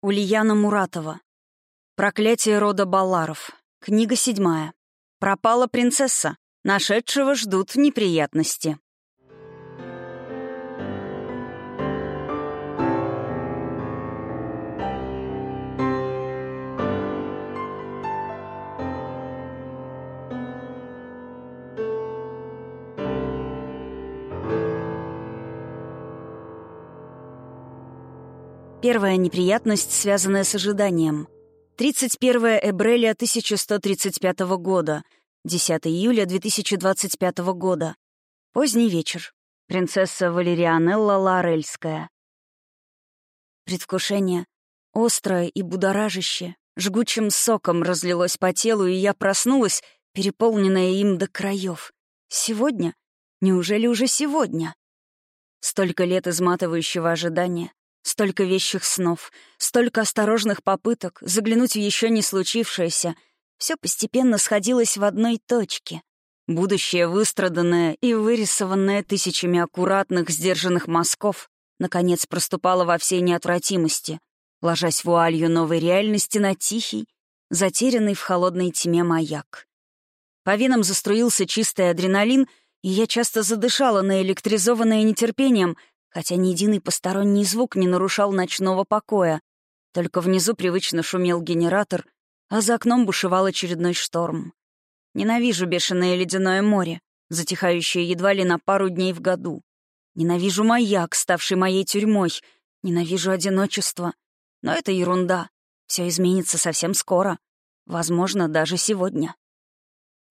Ульяна Муратова. Проклятие рода Балларов. Книга седьмая. Пропала принцесса. Нашедшего ждут неприятности. Первая неприятность, связанная с ожиданием. 31 Эбреля 1135 года, 10 июля 2025 года. Поздний вечер. Принцесса Валерианелла Лорельская. Предвкушение, острое и будоражащее, жгучим соком разлилось по телу, и я проснулась, переполненная им до краев. Сегодня? Неужели уже сегодня? Столько лет изматывающего ожидания, Столько вещих снов, столько осторожных попыток заглянуть в еще не случившееся. Все постепенно сходилось в одной точке. Будущее, выстраданное и вырисованное тысячами аккуратных, сдержанных мазков, наконец проступало во всей неотвратимости, ложась вуалью новой реальности на тихий, затерянный в холодной тьме маяк. По венам заструился чистый адреналин, и я часто задышала наэлектризованная нетерпением, хотя ни единый посторонний звук не нарушал ночного покоя. Только внизу привычно шумел генератор, а за окном бушевал очередной шторм. Ненавижу бешеное ледяное море, затихающее едва ли на пару дней в году. Ненавижу маяк, ставший моей тюрьмой. Ненавижу одиночество. Но это ерунда. Все изменится совсем скоро. Возможно, даже сегодня.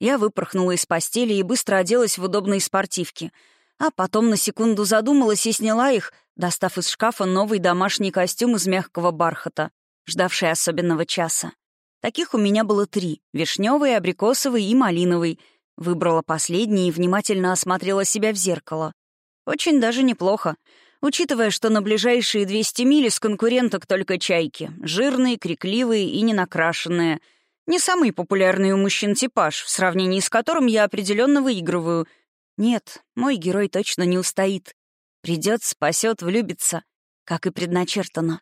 Я выпорхнула из постели и быстро оделась в удобные спортивки — а потом на секунду задумалась и сняла их, достав из шкафа новый домашний костюм из мягкого бархата, ждавший особенного часа. Таких у меня было три — вишневый, абрикосовый и малиновый. Выбрала последний и внимательно осмотрела себя в зеркало. Очень даже неплохо, учитывая, что на ближайшие 200 миль из конкуренток только чайки. Жирные, крикливые и ненакрашенные. Не самый популярный у мужчин типаж, в сравнении с которым я определенно выигрываю — нет, мой герой точно не устоит. Придет, спасет, влюбится, как и предначертано.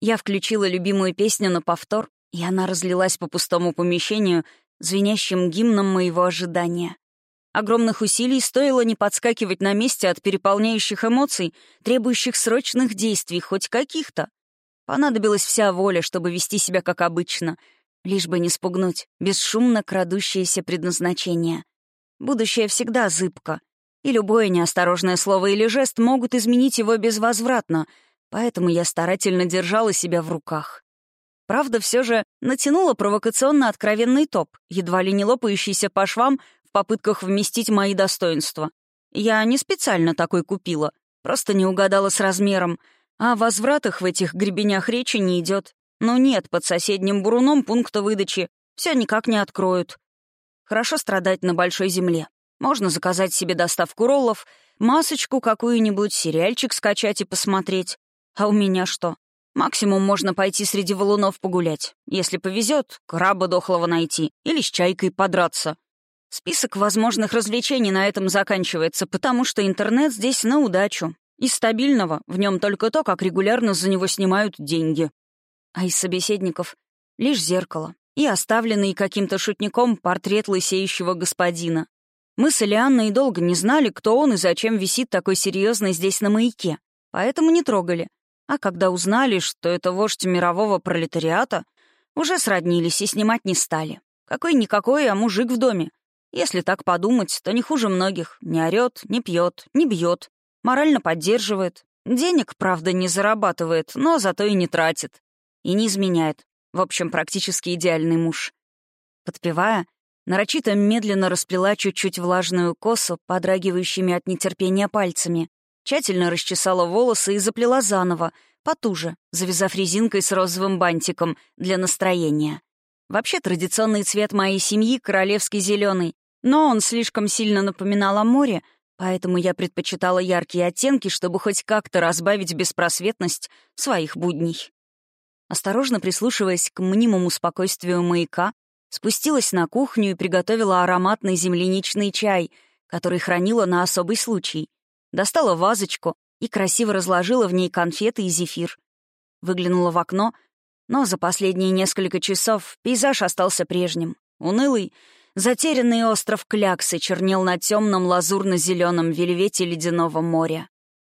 Я включила любимую песню на повтор, и она разлилась по пустому помещению, звенящим гимном моего ожидания. Огромных усилий стоило не подскакивать на месте от переполняющих эмоций, требующих срочных действий, хоть каких-то. Понадобилась вся воля, чтобы вести себя как обычно, лишь бы не спугнуть бесшумно крадущееся предназначение. Будущее всегда зыбко, и любое неосторожное слово или жест могут изменить его безвозвратно, поэтому я старательно держала себя в руках. Правда, все же натянула провокационно откровенный топ, едва ли не лопающийся по швам в попытках вместить мои достоинства. Я не специально такой купила, просто не угадала с размером, а о возвратах в этих гребенях речи не идет. Но нет под соседним буруном пункта выдачи, все никак не откроют. Хорошо страдать на большой земле. Можно заказать себе доставку роллов, масочку какую-нибудь, сериальчик скачать и посмотреть. А у меня что? Максимум можно пойти среди валунов погулять. Если повезет, краба дохлого найти или с чайкой подраться. Список возможных развлечений на этом заканчивается, потому что интернет здесь на удачу. Из стабильного в нем только то, как регулярно за него снимают деньги. А из собеседников — лишь зеркало и оставленный каким-то шутником портрет лысеющего господина. Мы с Элианной долго не знали, кто он и зачем висит такой серьезный здесь на маяке, поэтому не трогали. А когда узнали, что это вождь мирового пролетариата, уже сроднились и снимать не стали. Какой-никакой, а мужик в доме. Если так подумать, то не хуже многих. Не орёт, не пьет, не бьет, морально поддерживает. Денег, правда, не зарабатывает, но зато и не тратит. И не изменяет. В общем, практически идеальный муж. Подпевая, нарочито медленно расплела чуть-чуть влажную косу, подрагивающими от нетерпения пальцами, тщательно расчесала волосы и заплела заново, потуже, завязав резинкой с розовым бантиком для настроения. Вообще традиционный цвет моей семьи — королевский зеленый, но он слишком сильно напоминал о море, поэтому я предпочитала яркие оттенки, чтобы хоть как-то разбавить беспросветность своих будней. Осторожно прислушиваясь к мнимому спокойствию маяка, спустилась на кухню и приготовила ароматный земляничный чай, который хранила на особый случай. Достала вазочку и красиво разложила в ней конфеты и зефир. выглянула в окно, но за последние несколько часов пейзаж остался прежним. Унылый, затерянный остров Кляксы чернел на темном лазурно-зеленом вельвете ледяного моря.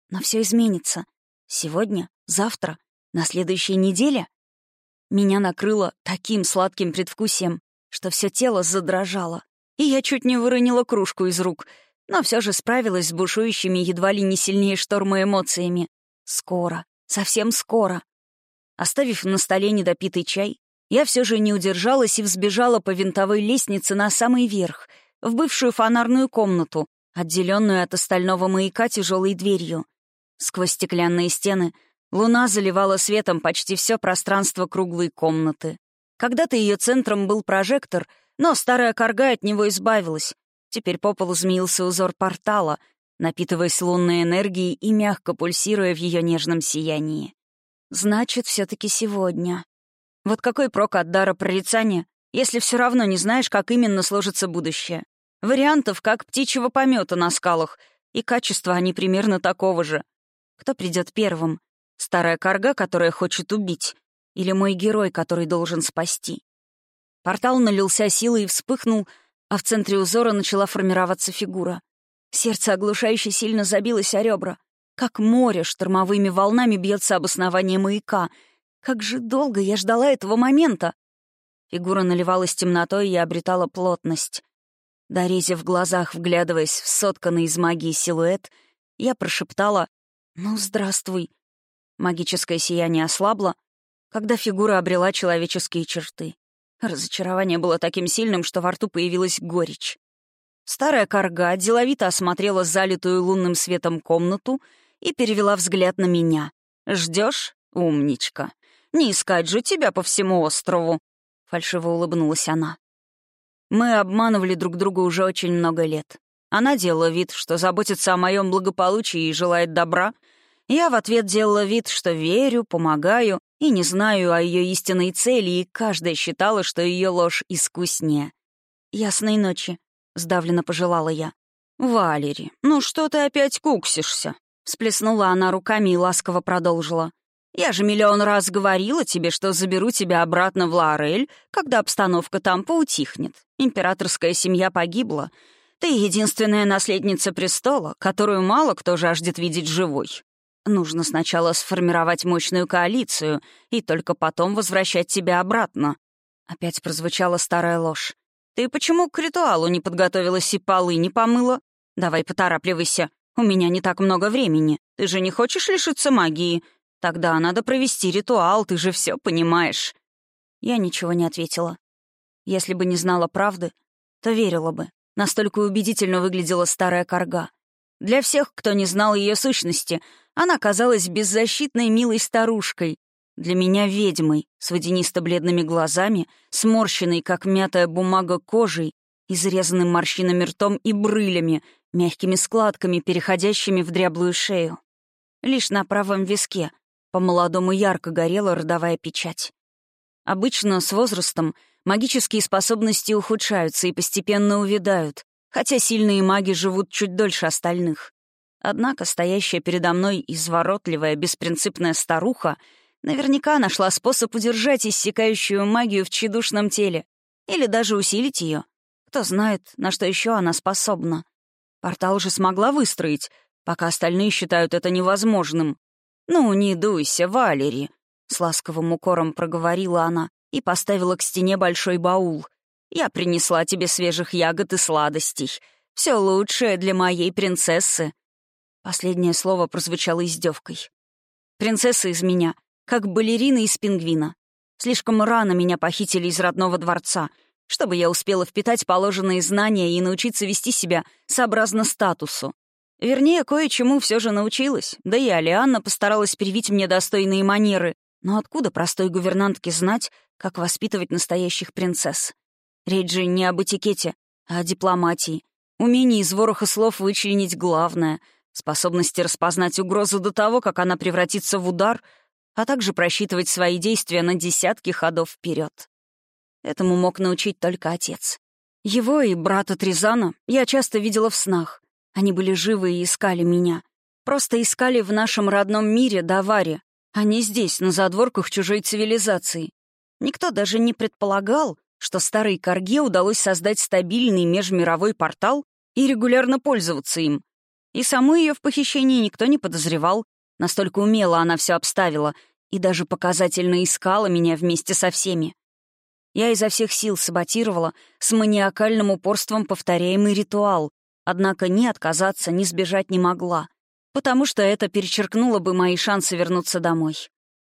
Но все изменится. Сегодня, завтра, на следующей неделе. Меня накрыло таким сладким предвкусием, что все тело задрожало, и я чуть не выронила кружку из рук, но все же справилась с бушующими едва ли не сильнее шторма эмоциями. Скоро, совсем скоро. Оставив на столе недопитый чай, я все же не удержалась и взбежала по винтовой лестнице на самый верх, в бывшую фонарную комнату, отделенную от остального маяка тяжелой дверью. Сквозь стеклянные стены луна заливала светом почти все пространство круглой комнаты. Когда-то ее центром был прожектор, но старая корга от него избавилась. Теперь по полу змеился узор портала, напитываясь лунной энергией и мягко пульсируя в ее нежном сиянии. Значит, все таки сегодня. Вот какой прок от дара прорицания, если все равно не знаешь, как именно сложится будущее? Вариантов, как птичьего помета на скалах, и качества они примерно такого же. Кто придет первым? Старая корга, которая хочет убить? Или мой герой, который должен спасти? Портал налился силой и вспыхнул, а в центре узора начала формироваться фигура. Сердце оглушающе сильно забилось о ребра. Как море штормовыми волнами бьется об основание маяка. Как же долго я ждала этого момента! Фигура наливалась темнотой и обретала плотность. Дорезя в глазах, вглядываясь в сотканный из магии силуэт, я прошептала «Ну, здравствуй». Магическое сияние ослабло, когда фигура обрела человеческие черты. Разочарование было таким сильным, что во рту появилась горечь. Старая корга деловито осмотрела залитую лунным светом комнату и перевела взгляд на меня. «Ждешь, умничка? Не искать же тебя по всему острову!» Фальшиво улыбнулась она. Мы обманывали друг друга уже очень много лет. Она делала вид, что заботится о моем благополучии и желает добра. Я в ответ делала вид, что верю, помогаю и не знаю о ее истинной цели, и каждая считала, что ее ложь искуснее. «Ясной ночи», — сдавленно пожелала я. «Валери, ну что ты опять куксишься?» Сплеснула она руками и ласково продолжила. «Я же миллион раз говорила тебе, что заберу тебя обратно в Лаорель, когда обстановка там поутихнет. Императорская семья погибла. Ты единственная наследница престола, которую мало кто жаждет видеть живой. Нужно сначала сформировать мощную коалицию и только потом возвращать тебя обратно». Опять прозвучала старая ложь. «Ты почему к ритуалу не подготовилась и полы не помыла? Давай поторапливайся. У меня не так много времени. Ты же не хочешь лишиться магии? Тогда надо провести ритуал, ты же все понимаешь». Я ничего не ответила. Если бы не знала правды, то верила бы. Настолько убедительно выглядела старая корга. Для всех, кто не знал ее сущности, она казалась беззащитной милой старушкой. Для меня — ведьмой, с водянисто-бледными глазами, сморщенной, как мятая бумага, кожей, изрезанным морщинами ртом и брылями, мягкими складками, переходящими в дряблую шею. Лишь на правом виске по-молодому ярко горела родовая печать. Обычно с возрастом магические способности ухудшаются и постепенно увядают, хотя сильные маги живут чуть дольше остальных. Однако стоящая передо мной изворотливая, беспринципная старуха наверняка нашла способ удержать иссякающую магию в тщедушном теле или даже усилить ее. Кто знает, на что еще она способна. Портал же смогла выстроить, пока остальные считают это невозможным. «Ну, не дуйся, Валери», — с ласковым укором проговорила она и поставила к стене большой баул. «Я принесла тебе свежих ягод и сладостей. Все лучшее для моей принцессы». Последнее слово прозвучало издевкой. «Принцесса из меня, как балерина из пингвина. Слишком рано меня похитили из родного дворца — чтобы я успела впитать положенные знания и научиться вести себя сообразно статусу. Вернее, кое-чему все же научилась, да и Алианна постаралась привить мне достойные манеры. Но откуда простой гувернантке знать, как воспитывать настоящих принцесс? Речь же не об этикете, а о дипломатии. Умение из вороха слов вычленить главное, способности распознать угрозу до того, как она превратится в удар, а также просчитывать свои действия на десятки ходов вперед. Этому мог научить только отец. Его и брата Тризана я часто видела в снах. Они были живы и искали меня. Просто искали в нашем родном мире Даваре. а не здесь, на задворках чужой цивилизации. Никто даже не предполагал, что старой Карге удалось создать стабильный межмировой портал и регулярно пользоваться им. И саму ее в похищении никто не подозревал. Настолько умело она все обставила и даже показательно искала меня вместе со всеми. Я изо всех сил саботировала с маниакальным упорством повторяемый ритуал, однако ни отказаться, ни сбежать не могла, потому что это перечеркнуло бы мои шансы вернуться домой.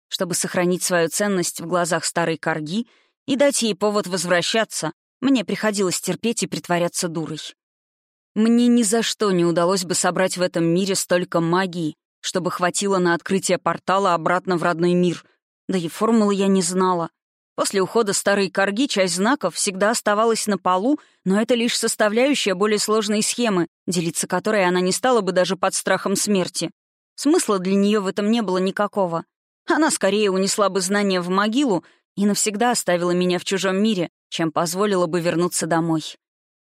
Чтобы сохранить свою ценность в глазах старой корги и дать ей повод возвращаться, мне приходилось терпеть и притворяться дурой. Мне ни за что не удалось бы собрать в этом мире столько магии, чтобы хватило на открытие портала обратно в родной мир. Да и формулы я не знала — После ухода старой корги часть знаков всегда оставалась на полу, но это лишь составляющая более сложной схемы, делиться которой она не стала бы даже под страхом смерти. Смысла для нее в этом не было никакого. Она скорее унесла бы знания в могилу и навсегда оставила меня в чужом мире, чем позволила бы вернуться домой.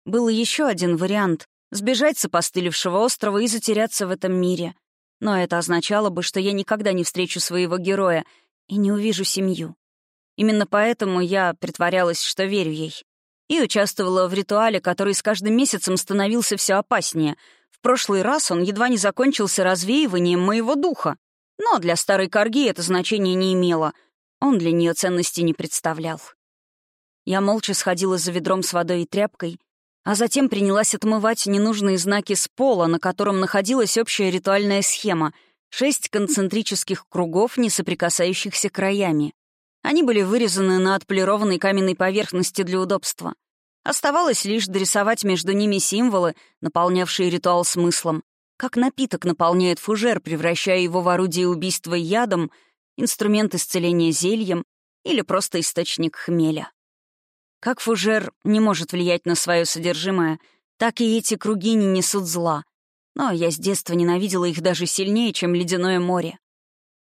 Был еще один вариант — сбежать с опостылевшего острова и затеряться в этом мире. Но это означало бы, что я никогда не встречу своего героя и не увижу семью. Именно поэтому я притворялась, что верю ей. И участвовала в ритуале, который с каждым месяцем становился все опаснее. В прошлый раз он едва не закончился развеиванием моего духа. Но для старой корги это значение не имело. Он для нее ценности не представлял. Я молча сходила за ведром с водой и тряпкой, а затем принялась отмывать ненужные знаки с пола, на котором находилась общая ритуальная схема — шесть концентрических кругов, не соприкасающихся краями. Они были вырезаны на отполированной каменной поверхности для удобства. Оставалось лишь дорисовать между ними символы, наполнявшие ритуал смыслом. Как напиток наполняет фужер, превращая его в орудие убийства ядом, инструмент исцеления зельем или просто источник хмеля. Как фужер не может влиять на свое содержимое, так и эти круги не несут зла. Но я с детства ненавидела их даже сильнее, чем ледяное море.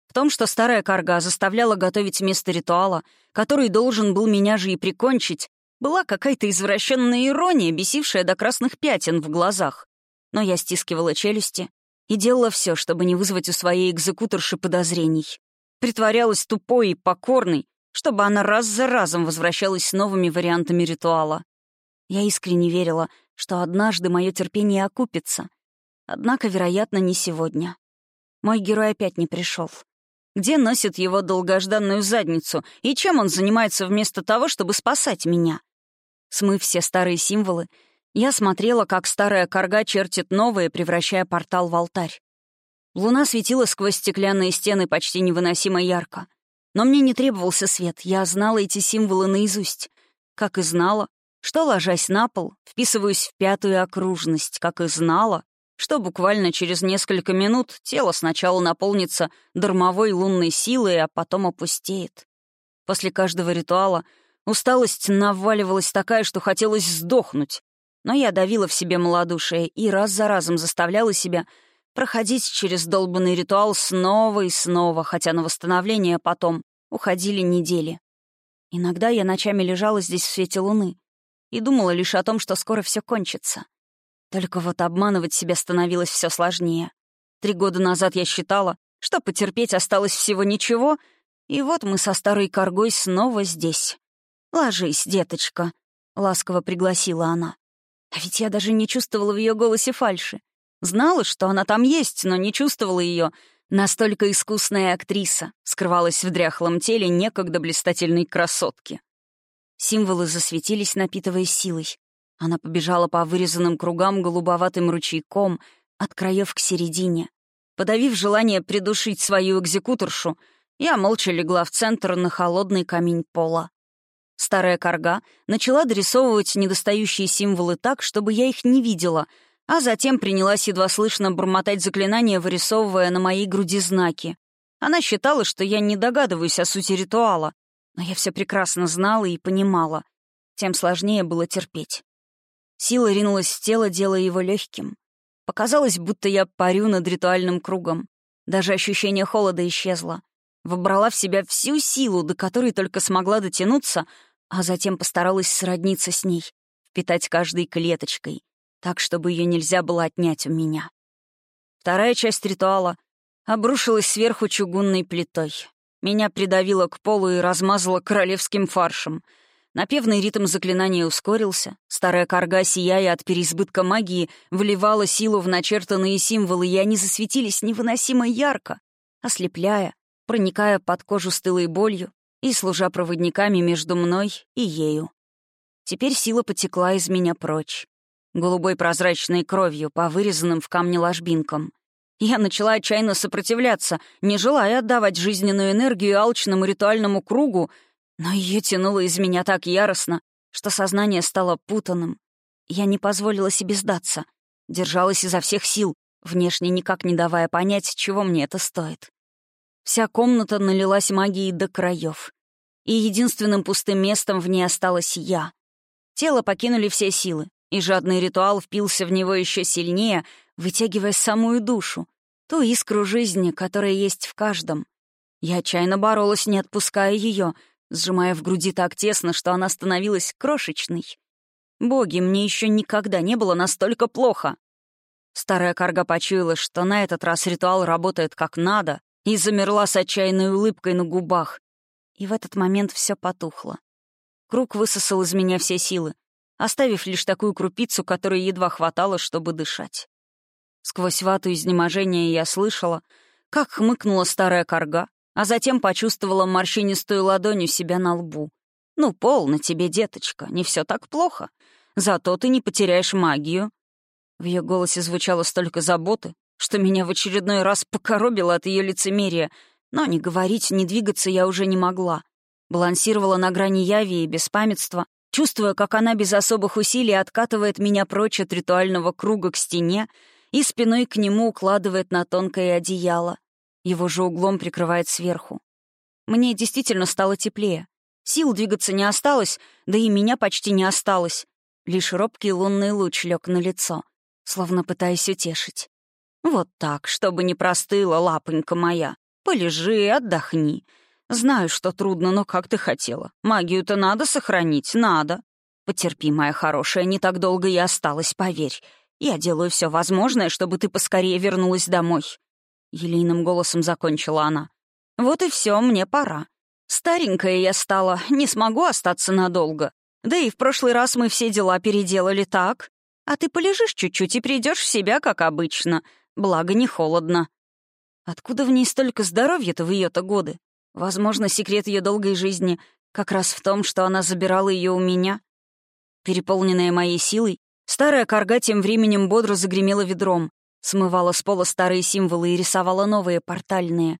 В том, что старая карга заставляла готовить место ритуала, который должен был меня же и прикончить, была какая-то извращенная ирония, бесившая до красных пятен в глазах. Но я стискивала челюсти и делала все, чтобы не вызвать у своей экзекуторши подозрений. Притворялась тупой и покорной, чтобы она раз за разом возвращалась с новыми вариантами ритуала. Я искренне верила, что однажды мое терпение окупится. Однако, вероятно, не сегодня. Мой герой опять не пришел где носит его долгожданную задницу и чем он занимается вместо того, чтобы спасать меня. Смыв все старые символы, я смотрела, как старая корга чертит новые, превращая портал в алтарь. Луна светила сквозь стеклянные стены почти невыносимо ярко. Но мне не требовался свет, я знала эти символы наизусть. Как и знала, что, ложась на пол, вписываюсь в пятую окружность, как и знала, что буквально через несколько минут тело сначала наполнится дармовой лунной силой, а потом опустеет. После каждого ритуала усталость наваливалась такая, что хотелось сдохнуть. Но я давила в себе малодушие и раз за разом заставляла себя проходить через долбанный ритуал снова и снова, хотя на восстановление потом уходили недели. Иногда я ночами лежала здесь в свете луны и думала лишь о том, что скоро все кончится — только вот обманывать себя становилось все сложнее. Три года назад я считала, что потерпеть осталось всего ничего, и вот мы со старой коргой снова здесь. «Ложись, деточка», — ласково пригласила она. А ведь я даже не чувствовала в ее голосе фальши. Знала, что она там есть, но не чувствовала ее. Настолько искусная актриса скрывалась в дряхлом теле некогда блистательной красотки. Символы засветились, напитываясь силой. Она побежала по вырезанным кругам голубоватым ручейком от краев к середине. Подавив желание придушить свою экзекуторшу, я молча легла в центр на холодный камень пола. Старая корга начала дорисовывать недостающие символы так, чтобы я их не видела, а затем принялась едва слышно бормотать заклинания, вырисовывая на моей груди знаки. Она считала, что я не догадываюсь о сути ритуала, но я все прекрасно знала и понимала. Тем сложнее было терпеть. Сила ринулась в тело, делая его легким. Показалось, будто я парю над ритуальным кругом. Даже ощущение холода исчезло. Вобрала в себя всю силу, до которой только смогла дотянуться, а затем постаралась сродниться с ней, впитать каждой клеточкой, так, чтобы ее нельзя было отнять у меня. Вторая часть ритуала обрушилась сверху чугунной плитой. Меня придавило к полу и размазало королевским фаршем. Напевный ритм заклинания ускорился. Старая корга, сияя от переизбытка магии, вливала силу в начертанные символы, и они засветились невыносимо ярко, ослепляя, проникая под кожу стылой болью и служа проводниками между мной и ею. Теперь сила потекла из меня прочь, голубой прозрачной кровью по вырезанным в камне ложбинкам. Я начала отчаянно сопротивляться, не желая отдавать жизненную энергию алчному ритуальному кругу, но ее тянуло из меня так яростно, что сознание стало путанным. Я не позволила себе сдаться, держалась изо всех сил, внешне никак не давая понять, чего мне это стоит. Вся комната налилась магией до краев, и единственным пустым местом в ней осталась я. Тело покинули все силы, и жадный ритуал впился в него еще сильнее, вытягивая самую душу, ту искру жизни, которая есть в каждом. Я отчаянно боролась, не отпуская ее, сжимая в груди так тесно, что она становилась крошечной. Боги, мне еще никогда не было настолько плохо. Старая карга почуяла, что на этот раз ритуал работает как надо, и замерла с отчаянной улыбкой на губах. И в этот момент все потухло. Круг высосал из меня все силы, оставив лишь такую крупицу, которой едва хватало, чтобы дышать. Сквозь вату изнеможения я слышала, как хмыкнула старая корга, а затем почувствовала морщинистую ладонь у себя на лбу. «Ну, полно тебе, деточка, не все так плохо. Зато ты не потеряешь магию». В ее голосе звучало столько заботы, что меня в очередной раз покоробило от ее лицемерия, но ни говорить, ни двигаться я уже не могла. Балансировала на грани яви и беспамятства, чувствуя, как она без особых усилий откатывает меня прочь от ритуального круга к стене и спиной к нему укладывает на тонкое одеяло. Его же углом прикрывает сверху. Мне действительно стало теплее. Сил двигаться не осталось, да и меня почти не осталось. Лишь робкий лунный луч лег на лицо, словно пытаясь утешить. «Вот так, чтобы не простыла, лапонька моя. Полежи, отдохни. Знаю, что трудно, но как ты хотела. Магию-то надо сохранить, надо. Потерпи, моя хорошая, не так долго и осталось, поверь. Я делаю все возможное, чтобы ты поскорее вернулась домой. Елейным голосом закончила она. Вот и все, мне пора. Старенькая я стала, не смогу остаться надолго. Да и в прошлый раз мы все дела переделали так. А ты полежишь чуть-чуть и придешь в себя, как обычно. Благо, не холодно. Откуда в ней столько здоровья-то в ее-то годы? Возможно, секрет ее долгой жизни как раз в том, что она забирала ее у меня. Переполненная моей силой, старая корга тем временем бодро загремела ведром, смывала с пола старые символы и рисовала новые, портальные.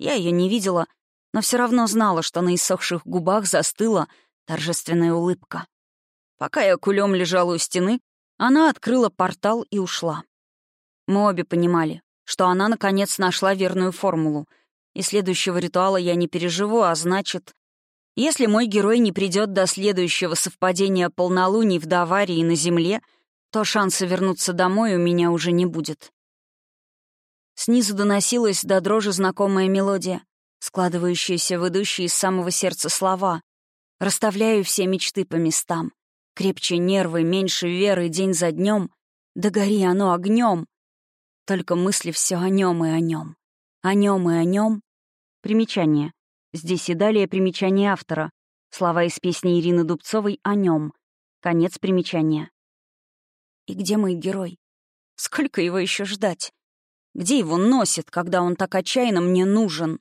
Я ее не видела, но все равно знала, что на иссохших губах застыла торжественная улыбка. Пока я кулем лежала у стены, она открыла портал и ушла. Мы обе понимали, что она, наконец, нашла верную формулу — и следующего ритуала я не переживу, а значит... Если мой герой не придет до следующего совпадения полнолуний в Даварии на Земле, то шанса вернуться домой у меня уже не будет. Снизу доносилась до дрожи знакомая мелодия, складывающаяся в идущие из самого сердца слова. Расставляю все мечты по местам. Крепче нервы, меньше веры день за днем. Да гори оно огнем. Только мысли все о нем и о нем. О нем и о нем, Примечание. Здесь и далее примечание автора. Слова из песни Ирины Дубцовой о нем. Конец примечания. И где мой герой? Сколько его еще ждать? Где его носит, когда он так отчаянно мне нужен?